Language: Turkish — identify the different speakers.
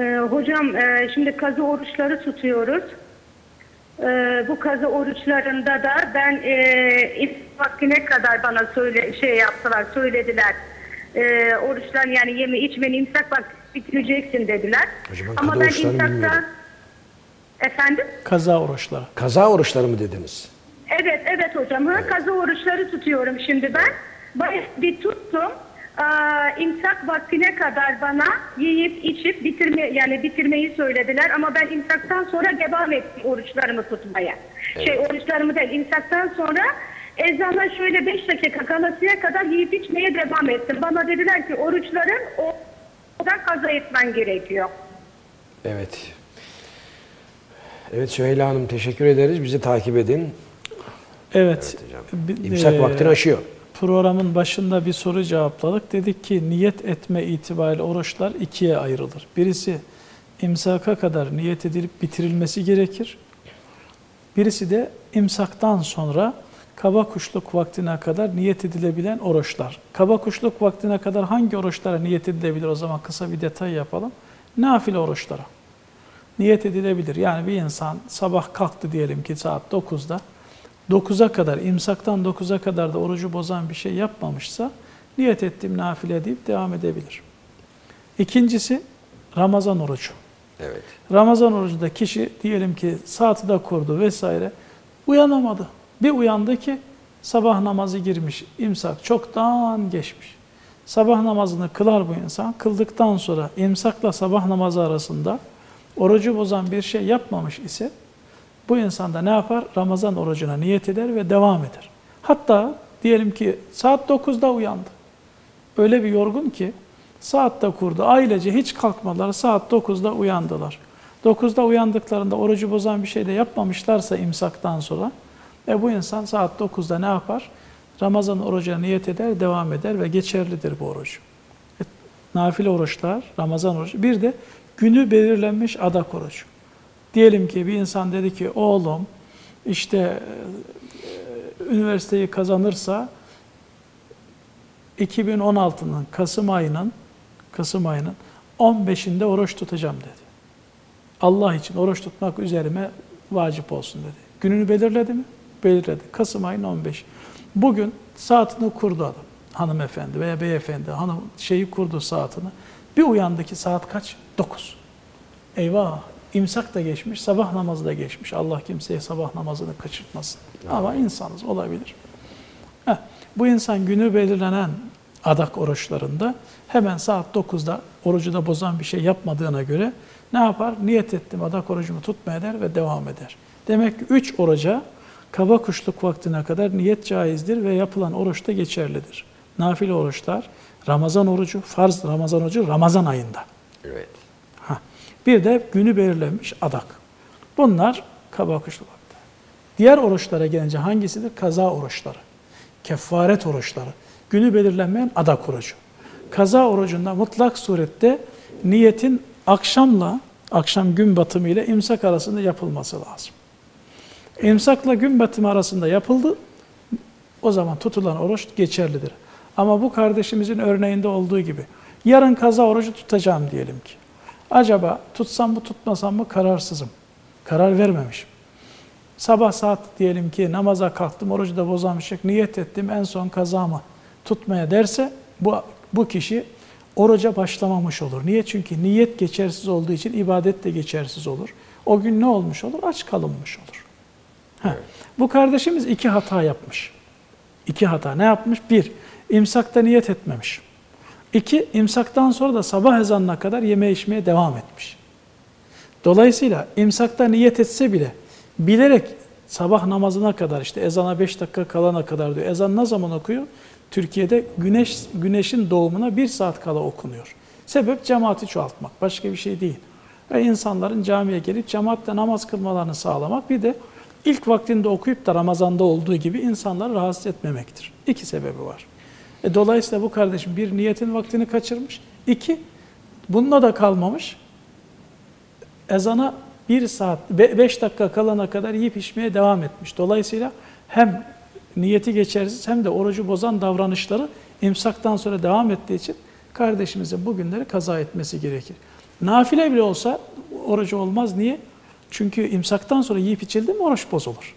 Speaker 1: Ee, hocam e, şimdi kazı oruçları tutuyoruz. Ee, bu kazı oruçlarında da ben e, vaktine kadar bana söyle şey yaptılar, söylediler. Ee, oruçlar yani yeme içmeni imsak vakti bitireceksin dediler.
Speaker 2: Hocam ben
Speaker 1: Ama
Speaker 2: kadı
Speaker 1: ben
Speaker 2: oruçlarını bilmiyorum.
Speaker 1: efendim?
Speaker 3: Kaza oruçları.
Speaker 2: Kaza oruçları mı dediniz?
Speaker 1: Evet, evet hocam. Ha, kazı oruçları tutuyorum şimdi ben. Bayağı bir tuttum. Aa, imsak vaktine kadar bana yiyip içip bitirme yani bitirmeyi söylediler ama ben imsaktan sonra devam ettim oruçlarımı tutmaya. Şey oruçlarımı değil imsaktan sonra ezana şöyle 5 dakika kalasıya kadar yiyip içmeye devam ettim. Bana dediler ki oruçların o odan kaza etmen gerekiyor.
Speaker 2: Evet. Evet Süheyla Hanım teşekkür ederiz. Bizi takip edin.
Speaker 3: Evet.
Speaker 2: hocam.
Speaker 3: bi-
Speaker 2: İmsak
Speaker 3: eee,
Speaker 2: vaktini aşıyor.
Speaker 3: Programın başında bir soru cevapladık. Dedik ki niyet etme itibariyle oruçlar ikiye ayrılır. Birisi imsaka kadar niyet edilip bitirilmesi gerekir. Birisi de imsaktan sonra kaba kuşluk vaktine kadar niyet edilebilen oruçlar. Kaba kuşluk vaktine kadar hangi oruçlara niyet edilebilir o zaman kısa bir detay yapalım. Nafile oruçlara niyet edilebilir. Yani bir insan sabah kalktı diyelim ki saat 9'da 9'a kadar, imsaktan 9'a kadar da orucu bozan bir şey yapmamışsa niyet ettim nafile deyip devam edebilir. İkincisi Ramazan orucu.
Speaker 2: Evet.
Speaker 3: Ramazan orucunda kişi diyelim ki saati de kurdu vesaire uyanamadı. Bir uyandı ki sabah namazı girmiş, imsak çoktan geçmiş. Sabah namazını kılar bu insan. Kıldıktan sonra imsakla sabah namazı arasında orucu bozan bir şey yapmamış ise bu insan da ne yapar? Ramazan orucuna niyet eder ve devam eder. Hatta diyelim ki saat 9'da uyandı. Öyle bir yorgun ki saatte kurdu. Ailece hiç kalkmadılar. Saat 9'da uyandılar. 9'da uyandıklarında orucu bozan bir şey de yapmamışlarsa imsaktan sonra e bu insan saat 9'da ne yapar? Ramazan orucuna niyet eder, devam eder ve geçerlidir bu oruç. E, nafile oruçlar, Ramazan orucu. Bir de günü belirlenmiş adak orucu. Diyelim ki bir insan dedi ki oğlum işte e, üniversiteyi kazanırsa 2016'nın Kasım ayının Kasım ayının 15'inde oruç tutacağım dedi. Allah için oruç tutmak üzerime vacip olsun dedi. Gününü belirledi mi? Belirledi. Kasım ayının 15. Bugün saatini kurdu adam. Hanımefendi veya beyefendi hanım şeyi kurdu saatini. Bir uyandı ki saat kaç? 9. Eyvah! İmsak da geçmiş, sabah namazı da geçmiş. Allah kimseye sabah namazını kaçırtmasın. Ama insanız olabilir. Heh, bu insan günü belirlenen adak oruçlarında hemen saat 9'da orucu da bozan bir şey yapmadığına göre ne yapar? Niyet ettim adak orucumu tutmaya der ve devam eder. Demek ki 3 oruca kaba kuşluk vaktine kadar niyet caizdir ve yapılan oruç da geçerlidir. Nafile oruçlar, Ramazan orucu, farz Ramazan orucu Ramazan ayında.
Speaker 2: Evet.
Speaker 3: Bir de günü belirlenmiş adak. Bunlar kaba kuşluk vakti. Diğer oruçlara gelince hangisidir? Kaza oruçları. Kefaret oruçları. Günü belirlenmeyen adak orucu. Kaza orucunda mutlak surette niyetin akşamla, akşam gün batımı ile imsak arasında yapılması lazım. İmsakla gün batımı arasında yapıldı, o zaman tutulan oruç geçerlidir. Ama bu kardeşimizin örneğinde olduğu gibi yarın kaza orucu tutacağım diyelim ki. Acaba tutsam mı tutmasam mı kararsızım. Karar vermemişim. Sabah saat diyelim ki namaza kalktım, orucu da bozamışım, niyet ettim en son kazamı tutmaya derse bu, bu kişi oruca başlamamış olur. Niye? Çünkü niyet geçersiz olduğu için ibadet de geçersiz olur. O gün ne olmuş olur? Aç kalınmış olur. Heh. Bu kardeşimiz iki hata yapmış. İki hata. Ne yapmış? Bir, imsakta niyet etmemiş. İki, imsaktan sonra da sabah ezanına kadar yeme içmeye devam etmiş. Dolayısıyla imsakta niyet etse bile bilerek sabah namazına kadar işte ezana 5 dakika kalana kadar diyor. Ezan ne zaman okuyor? Türkiye'de güneş güneşin doğumuna bir saat kala okunuyor. Sebep cemaati çoğaltmak. Başka bir şey değil. Ve insanların camiye gelip cemaatle namaz kılmalarını sağlamak. Bir de ilk vaktinde okuyup da Ramazan'da olduğu gibi insanları rahatsız etmemektir. İki sebebi var. E, dolayısıyla bu kardeşim bir niyetin vaktini kaçırmış. İki, bununla da kalmamış. Ezana bir saat, be- beş dakika kalana kadar yiyip içmeye devam etmiş. Dolayısıyla hem niyeti geçersiz hem de orucu bozan davranışları imsaktan sonra devam ettiği için kardeşimizin bu günleri kaza etmesi gerekir. Nafile bile olsa orucu olmaz. Niye? Çünkü imsaktan sonra yiyip içildi mi oruç bozulur.